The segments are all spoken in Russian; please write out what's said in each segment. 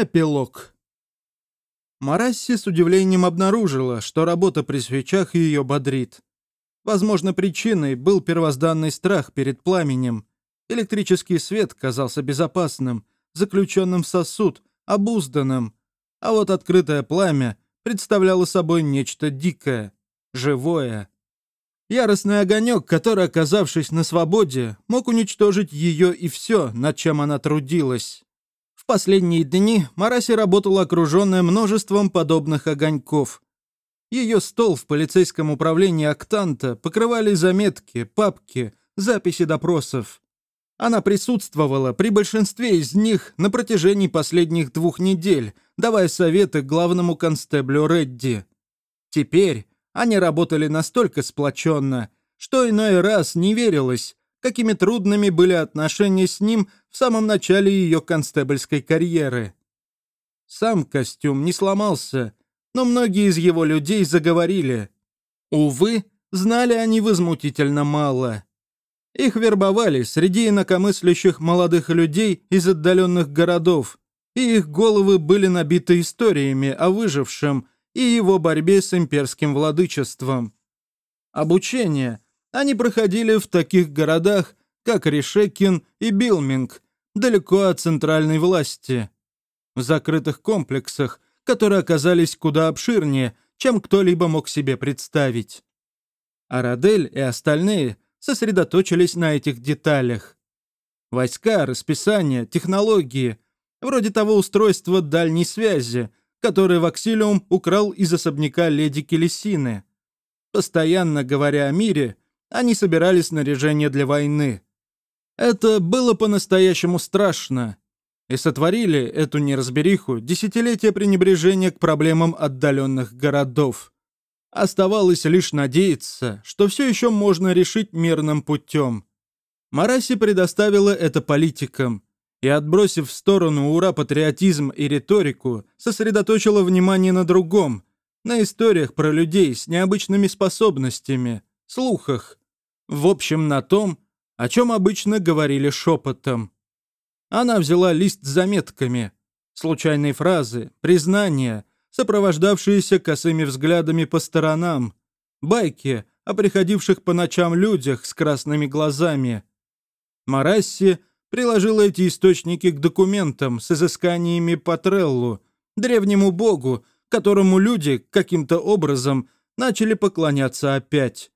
Эпилог. Марасси с удивлением обнаружила, что работа при свечах ее бодрит. Возможно, причиной был первозданный страх перед пламенем. Электрический свет казался безопасным, заключенным в сосуд, обузданным. А вот открытое пламя представляло собой нечто дикое, живое. Яростный огонек, который, оказавшись на свободе, мог уничтожить ее и все, над чем она трудилась последние дни Мараси работала окруженная множеством подобных огоньков. Ее стол в полицейском управлении Актанта покрывали заметки, папки, записи допросов. Она присутствовала при большинстве из них на протяжении последних двух недель, давая советы главному констеблю Редди. Теперь они работали настолько сплоченно, что иной раз не верилось, какими трудными были отношения с ним в самом начале ее констебльской карьеры. Сам костюм не сломался, но многие из его людей заговорили. Увы, знали они возмутительно мало. Их вербовали среди инакомыслящих молодых людей из отдаленных городов, и их головы были набиты историями о выжившем и его борьбе с имперским владычеством. Обучение – они проходили в таких городах, как Решекин и Билминг, далеко от центральной власти. В закрытых комплексах, которые оказались куда обширнее, чем кто-либо мог себе представить. Арадель и остальные сосредоточились на этих деталях. Войска, расписание, технологии, вроде того устройства дальней связи, которое Ваксилиум украл из особняка леди Келесины. Постоянно говоря о мире, они собирали снаряжение для войны. Это было по-настоящему страшно. И сотворили эту неразбериху десятилетия пренебрежения к проблемам отдаленных городов. Оставалось лишь надеяться, что все еще можно решить мирным путем. Мараси предоставила это политикам и, отбросив в сторону ура-патриотизм и риторику, сосредоточила внимание на другом, на историях про людей с необычными способностями, слухах, в общем, на том, о чем обычно говорили шепотом. Она взяла лист с заметками, случайные фразы, признания, сопровождавшиеся косыми взглядами по сторонам, байки о приходивших по ночам людях с красными глазами. Марасси приложила эти источники к документам с изысканиями по Треллу, древнему богу, которому люди каким-то образом начали поклоняться опять.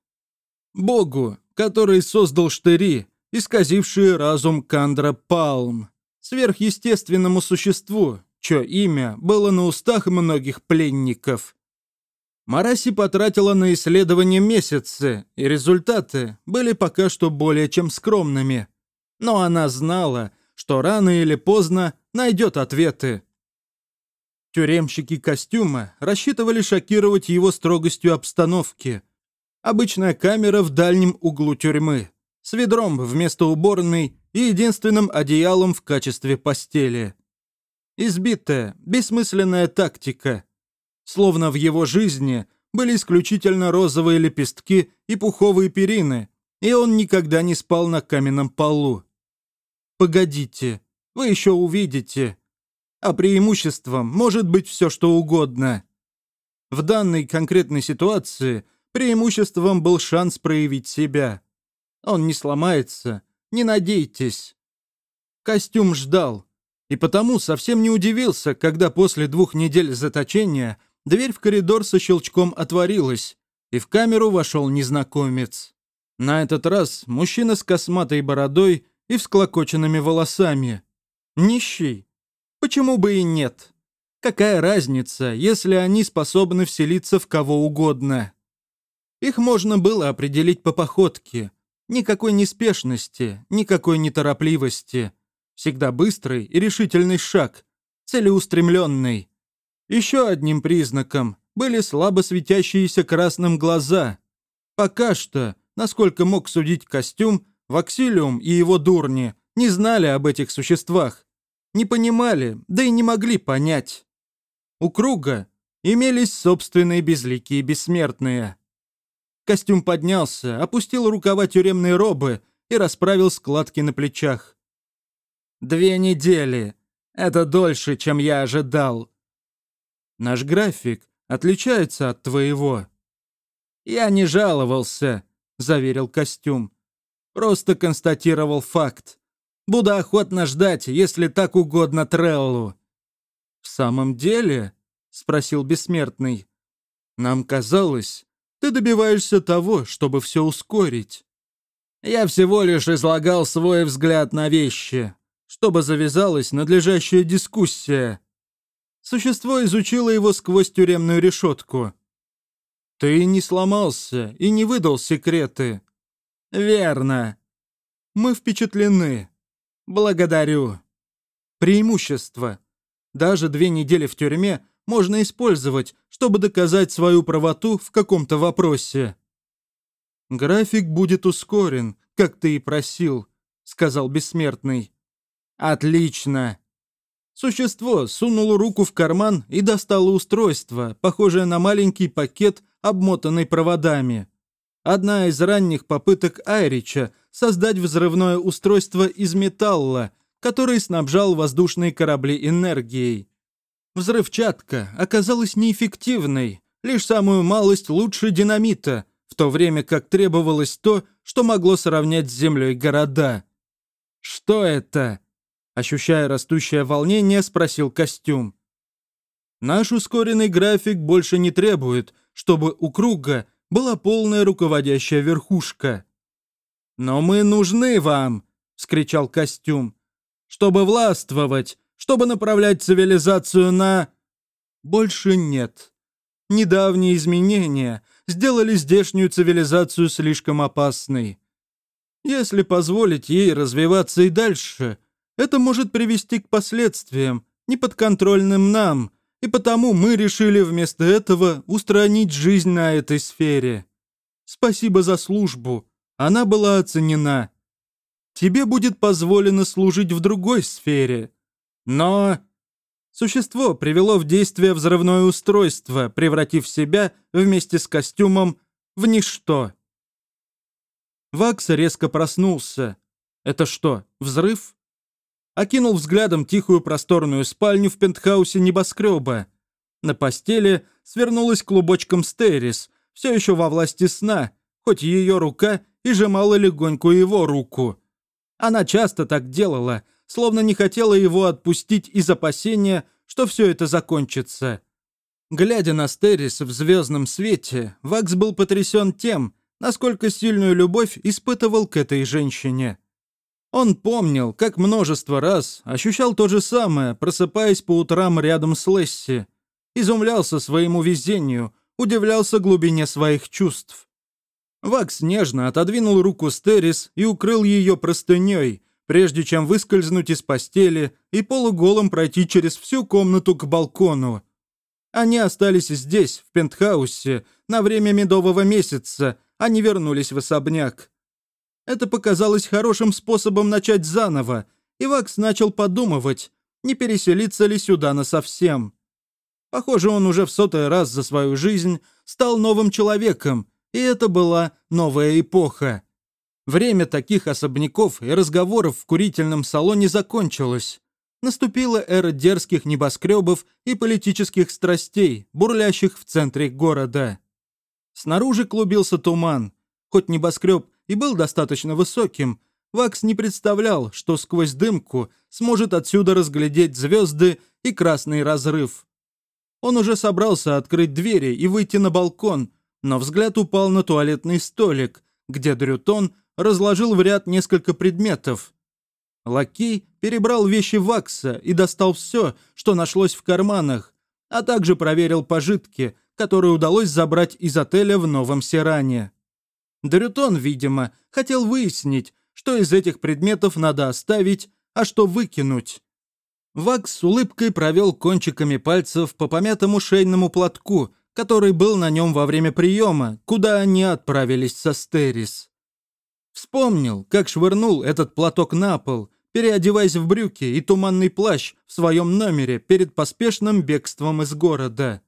Богу, который создал штыри, исказившие разум Кандра Палм, сверхъестественному существу, чье имя было на устах многих пленников. Мараси потратила на исследование месяцы, и результаты были пока что более чем скромными. Но она знала, что рано или поздно найдет ответы. Тюремщики костюма рассчитывали шокировать его строгостью обстановки – Обычная камера в дальнем углу тюрьмы, с ведром вместо уборной и единственным одеялом в качестве постели. Избитая, бессмысленная тактика. Словно в его жизни были исключительно розовые лепестки и пуховые перины, и он никогда не спал на каменном полу. Погодите, вы еще увидите. А преимуществом может быть все что угодно. В данной конкретной ситуации – Преимуществом был шанс проявить себя. Он не сломается, не надейтесь. Костюм ждал, и потому совсем не удивился, когда после двух недель заточения дверь в коридор со щелчком отворилась, и в камеру вошел незнакомец. На этот раз мужчина с косматой бородой и всклокоченными волосами. Нищий. Почему бы и нет? Какая разница, если они способны вселиться в кого угодно? Их можно было определить по походке. Никакой неспешности, никакой неторопливости. Всегда быстрый и решительный шаг, целеустремленный. Еще одним признаком были слабо светящиеся красным глаза. Пока что, насколько мог судить костюм, Ваксилиум и его дурни не знали об этих существах. Не понимали, да и не могли понять. У круга имелись собственные безликие бессмертные. Костюм поднялся, опустил рукава тюремной робы и расправил складки на плечах. «Две недели. Это дольше, чем я ожидал. Наш график отличается от твоего. Я не жаловался, заверил костюм. Просто констатировал факт. Буду охотно ждать, если так угодно Треллу. В самом деле, спросил бессмертный. Нам казалось, ты добиваешься того, чтобы все ускорить. Я всего лишь излагал свой взгляд на вещи, чтобы завязалась надлежащая дискуссия. Существо изучило его сквозь тюремную решетку. Ты не сломался и не выдал секреты. Верно. Мы впечатлены. Благодарю. Преимущество. Даже две недели в тюрьме можно использовать, чтобы доказать свою правоту в каком-то вопросе. «График будет ускорен, как ты и просил», — сказал Бессмертный. «Отлично!» Существо сунуло руку в карман и достало устройство, похожее на маленький пакет, обмотанный проводами. Одна из ранних попыток Айрича создать взрывное устройство из металла, который снабжал воздушные корабли энергией. Взрывчатка оказалась неэффективной, лишь самую малость лучше динамита, в то время как требовалось то, что могло сравнять с землей города. «Что это?» Ощущая растущее волнение, спросил костюм. «Наш ускоренный график больше не требует, чтобы у круга была полная руководящая верхушка». «Но мы нужны вам!» — вскричал костюм. «Чтобы властвовать, чтобы направлять цивилизацию на...» Больше нет. Недавние изменения сделали здешнюю цивилизацию слишком опасной. Если позволить ей развиваться и дальше, это может привести к последствиям, неподконтрольным нам, и потому мы решили вместо этого устранить жизнь на этой сфере. Спасибо за службу, она была оценена. Тебе будет позволено служить в другой сфере, но... Существо привело в действие взрывное устройство, превратив себя вместе с костюмом в ничто. Вакс резко проснулся. Это что, взрыв? Окинул взглядом тихую просторную спальню в пентхаусе небоскреба. На постели свернулась клубочком Стерис, все еще во власти сна, хоть ее рука и сжимала легонько его руку. Она часто так делала, словно не хотела его отпустить из опасения, что все это закончится. Глядя на Стерис в звездном свете, Вакс был потрясен тем, насколько сильную любовь испытывал к этой женщине. Он помнил, как множество раз ощущал то же самое, просыпаясь по утрам рядом с Лесси. Изумлялся своему везению, удивлялся глубине своих чувств. Вакс нежно отодвинул руку Стерис и укрыл ее простыней, прежде чем выскользнуть из постели и полуголым пройти через всю комнату к балкону. Они остались здесь, в пентхаусе, на время медового месяца, а не вернулись в особняк. Это показалось хорошим способом начать заново, и Вакс начал подумывать, не переселиться ли сюда насовсем. Похоже, он уже в сотый раз за свою жизнь стал новым человеком, и это была новая эпоха. Время таких особняков и разговоров в курительном салоне закончилось. Наступила эра дерзких небоскребов и политических страстей, бурлящих в центре города. Снаружи клубился туман. Хоть небоскреб и был достаточно высоким, Вакс не представлял, что сквозь дымку сможет отсюда разглядеть звезды и красный разрыв. Он уже собрался открыть двери и выйти на балкон, но взгляд упал на туалетный столик, где Дрютон разложил в ряд несколько предметов. Лакей перебрал вещи Вакса и достал все, что нашлось в карманах, а также проверил пожитки, которые удалось забрать из отеля в Новом Сиране. Дрютон, видимо, хотел выяснить, что из этих предметов надо оставить, а что выкинуть. Вакс с улыбкой провел кончиками пальцев по помятому шейному платку, который был на нем во время приема, куда они отправились со Стерис. Вспомнил, как швырнул этот платок на пол, переодеваясь в брюки и туманный плащ в своем номере перед поспешным бегством из города.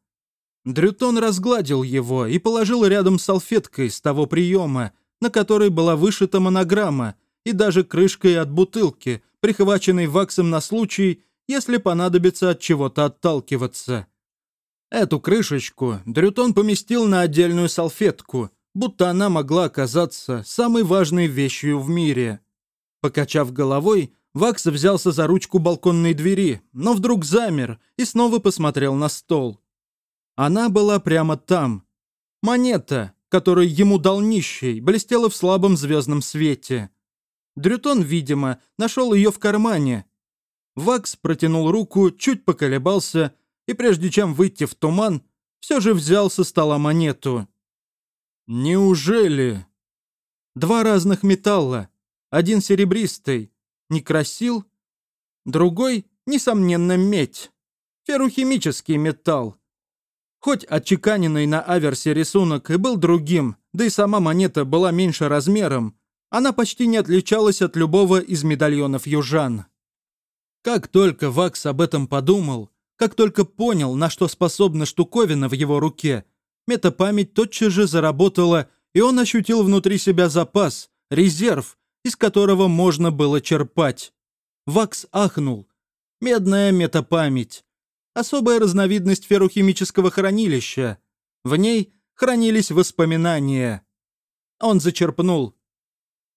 Дрютон разгладил его и положил рядом салфеткой с того приема, на которой была вышита монограмма, и даже крышкой от бутылки, прихваченной ваксом на случай, если понадобится от чего-то отталкиваться. Эту крышечку Дрютон поместил на отдельную салфетку, будто она могла оказаться самой важной вещью в мире. Покачав головой, Вакс взялся за ручку балконной двери, но вдруг замер и снова посмотрел на стол. Она была прямо там. Монета, которую ему дал нищий, блестела в слабом звездном свете. Дрютон, видимо, нашел ее в кармане. Вакс протянул руку, чуть поколебался, и прежде чем выйти в туман, все же взял со стола монету. «Неужели?» Два разных металла. Один серебристый, некрасил, другой, несомненно, медь. Феррухимический металл. Хоть отчеканенный на аверсе рисунок и был другим, да и сама монета была меньше размером, она почти не отличалась от любого из медальонов южан. Как только Вакс об этом подумал, как только понял, на что способна штуковина в его руке, метапамять тотчас же заработала, и он ощутил внутри себя запас, резерв, из которого можно было черпать. Вакс ахнул. Медная метапамять. Особая разновидность феррохимического хранилища. В ней хранились воспоминания. Он зачерпнул.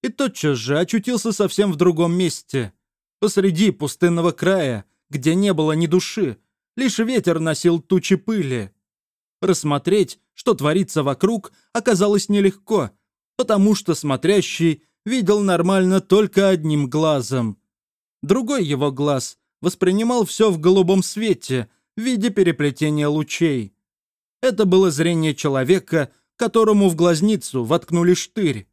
И тотчас же очутился совсем в другом месте. Посреди пустынного края, где не было ни души, лишь ветер носил тучи пыли. Рассмотреть, что творится вокруг, оказалось нелегко, потому что смотрящий видел нормально только одним глазом. Другой его глаз воспринимал все в голубом свете, в виде переплетения лучей. Это было зрение человека, которому в глазницу воткнули штырь.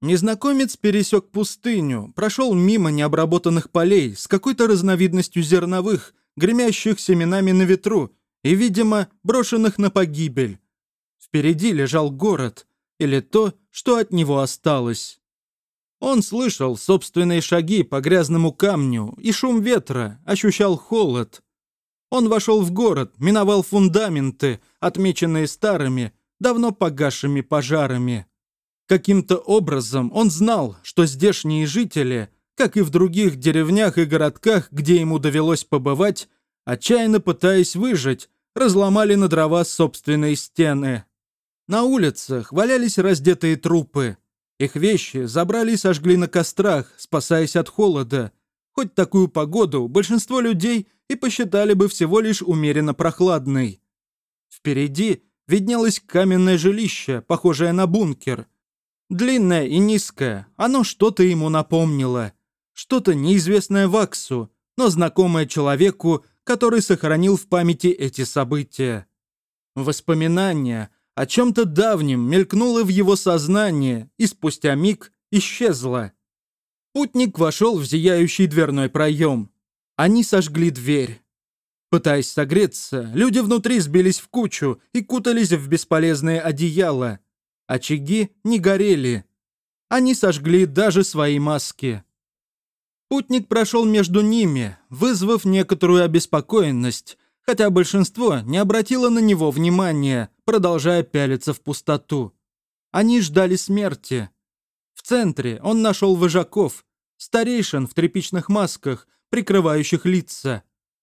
Незнакомец пересек пустыню, прошел мимо необработанных полей с какой-то разновидностью зерновых, гремящих семенами на ветру и, видимо, брошенных на погибель. Впереди лежал город, или то, что от него осталось. Он слышал собственные шаги по грязному камню и шум ветра, ощущал холод. Он вошел в город, миновал фундаменты, отмеченные старыми, давно погасшими пожарами. Каким-то образом он знал, что здешние жители, как и в других деревнях и городках, где ему довелось побывать, отчаянно пытаясь выжить, разломали на дрова собственные стены. На улицах валялись раздетые трупы. Их вещи забрали и сожгли на кострах, спасаясь от холода. Хоть такую погоду большинство людей и посчитали бы всего лишь умеренно прохладной. Впереди виднелось каменное жилище, похожее на бункер. Длинное и низкое, оно что-то ему напомнило. Что-то неизвестное Ваксу, но знакомое человеку, который сохранил в памяти эти события. Воспоминания о чем-то давнем мелькнуло в его сознание и спустя миг исчезло. Путник вошел в зияющий дверной проем. Они сожгли дверь. Пытаясь согреться, люди внутри сбились в кучу и кутались в бесполезные одеяла. Очаги не горели. Они сожгли даже свои маски. Путник прошел между ними, вызвав некоторую обеспокоенность, хотя большинство не обратило на него внимания, продолжая пялиться в пустоту. Они ждали смерти. В центре он нашел вожаков, старейшин в тряпичных масках, прикрывающих лица.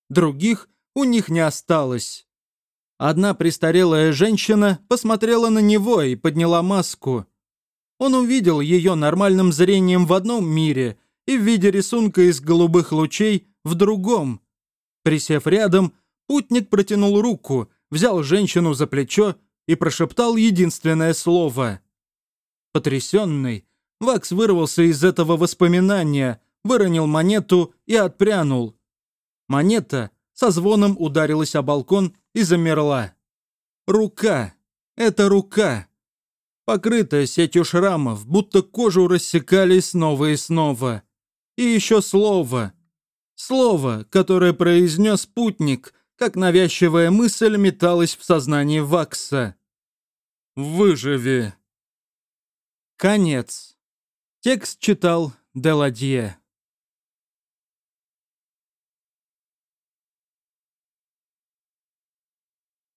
Других у них не осталось. Одна престарелая женщина посмотрела на него и подняла маску. Он увидел ее нормальным зрением в одном мире и в виде рисунка из голубых лучей в другом. Присев рядом, Путник протянул руку, взял женщину за плечо и прошептал единственное слово. Потрясенный, Вакс вырвался из этого воспоминания, выронил монету и отпрянул. Монета со звоном ударилась о балкон и замерла. Рука. Это рука. Покрытая сетью шрамов, будто кожу рассекали снова и снова. И еще слово. Слово, которое произнес путник, как навязчивая мысль металась в сознании Вакса. «Выживи!» Конец. Текст читал Деладье.